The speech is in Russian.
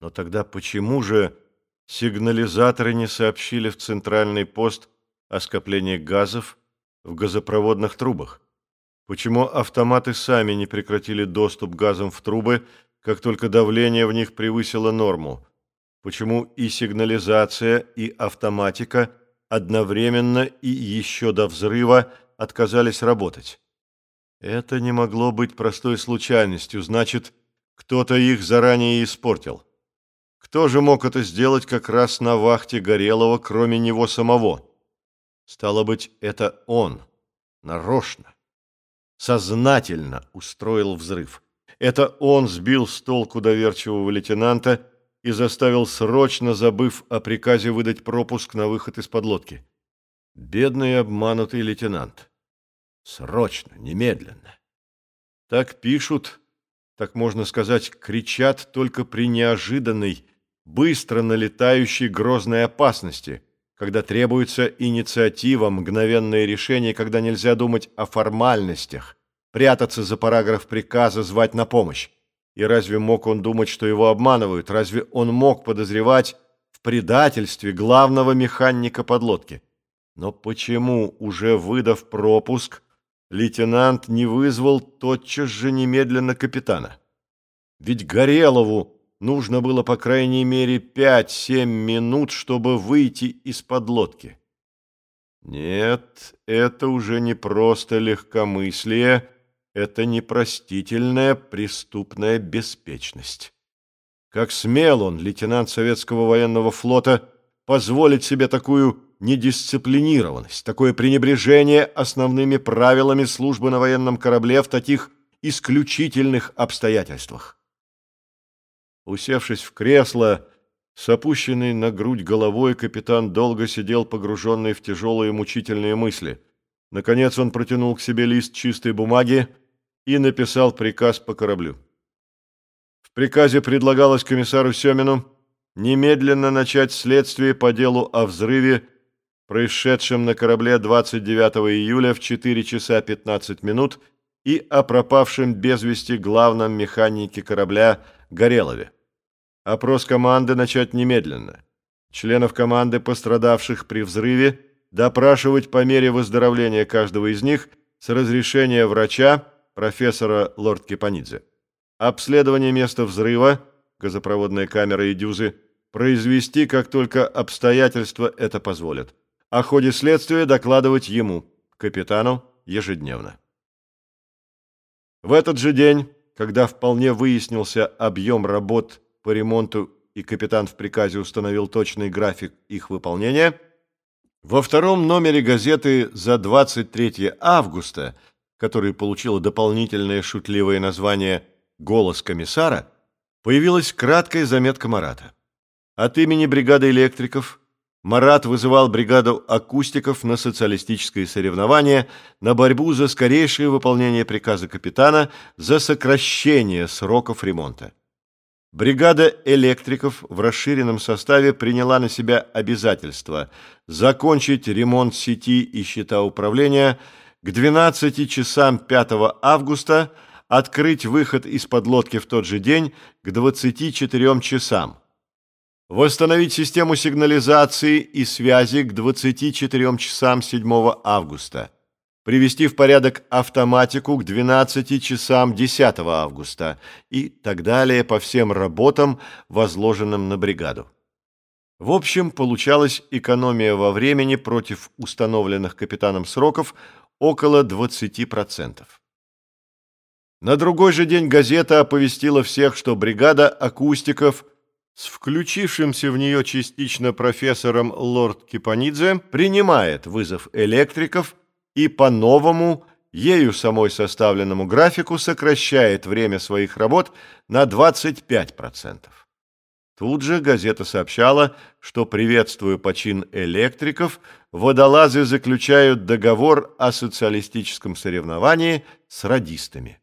Но тогда почему же сигнализаторы не сообщили в центральный пост о скоплении газов в газопроводных трубах? Почему автоматы сами не прекратили доступ газом в трубы, как только давление в них превысило норму? Почему и сигнализация, и автоматика одновременно и еще до взрыва отказались работать? Это не могло быть простой случайностью, значит, кто-то их заранее испортил. Кто же мог это сделать как раз на вахте Горелого, кроме него самого? Стало быть, это он, нарочно, сознательно устроил взрыв. Это он сбил с толку доверчивого лейтенанта и заставил срочно, забыв о приказе выдать пропуск на выход из подлодки. Бедный обманутый лейтенант. Срочно, немедленно. Так пишут, так можно сказать, кричат только при неожиданной, быстро налетающей грозной опасности, когда требуется инициатива, мгновенное решение, когда нельзя думать о формальностях, прятаться за параграф приказа, звать на помощь. И разве мог он думать, что его обманывают? Разве он мог подозревать в предательстве главного механика подлодки? Но почему, уже выдав пропуск, лейтенант не вызвал тотчас же немедленно капитана? Ведь Горелову нужно было по крайней мере 5-7 минут, чтобы выйти из-под лодки. Нет, это уже не просто легкомыслие, это непростительная преступная беспечность. Как смел он, лейтенант советского военного флота, позволить себе такую недисциплинированность, такое пренебрежение основными правилами службы на военном корабле в таких исключительных обстоятельствах. Усевшись в кресло, с опущенной на грудь головой, капитан долго сидел погруженный в тяжелые мучительные мысли. Наконец он протянул к себе лист чистой бумаги и написал приказ по кораблю. В приказе предлагалось комиссару Семину немедленно начать следствие по делу о взрыве, происшедшем на корабле 29 июля в 4 часа 15 минут и о пропавшем без вести главном механике корабля Горелове. Опрос команды начать немедленно. Членов команды, пострадавших при взрыве, допрашивать по мере выздоровления каждого из них с разрешения врача, профессора Лорд Кипанидзе. Обследование места взрыва, газопроводная камера и дюзы, произвести, как только обстоятельства это позволят. О ходе следствия докладывать ему, капитану, ежедневно. В этот же день, когда вполне выяснился объем работ по ремонту и капитан в приказе установил точный график их выполнения, во втором номере газеты за 23 августа, который получила дополнительное шутливое название «Голос комиссара», появилась краткая заметка Марата. От имени бригады электриков Марат вызывал бригаду акустиков на социалистическое соревнование на борьбу за скорейшее выполнение приказа капитана за сокращение сроков ремонта. Бригада электриков в расширенном составе приняла на себя обязательство закончить ремонт сети и счета управления к 12 часам 5 августа, открыть выход из подлодки в тот же день к 24 часам, восстановить систему сигнализации и связи к 24 часам 7 августа, привести в порядок автоматику к 12 часам 10 августа и так далее по всем работам, возложенным на бригаду. В общем, получалась экономия во времени против установленных капитаном сроков около 20%. На другой же день газета оповестила всех, что бригада акустиков с включившимся в нее частично профессором Лорд Кипанидзе принимает вызов электриков и по-новому, ею самой составленному графику сокращает время своих работ на 25%. Тут же газета сообщала, что, приветствуя почин электриков, водолазы заключают договор о социалистическом соревновании с радистами.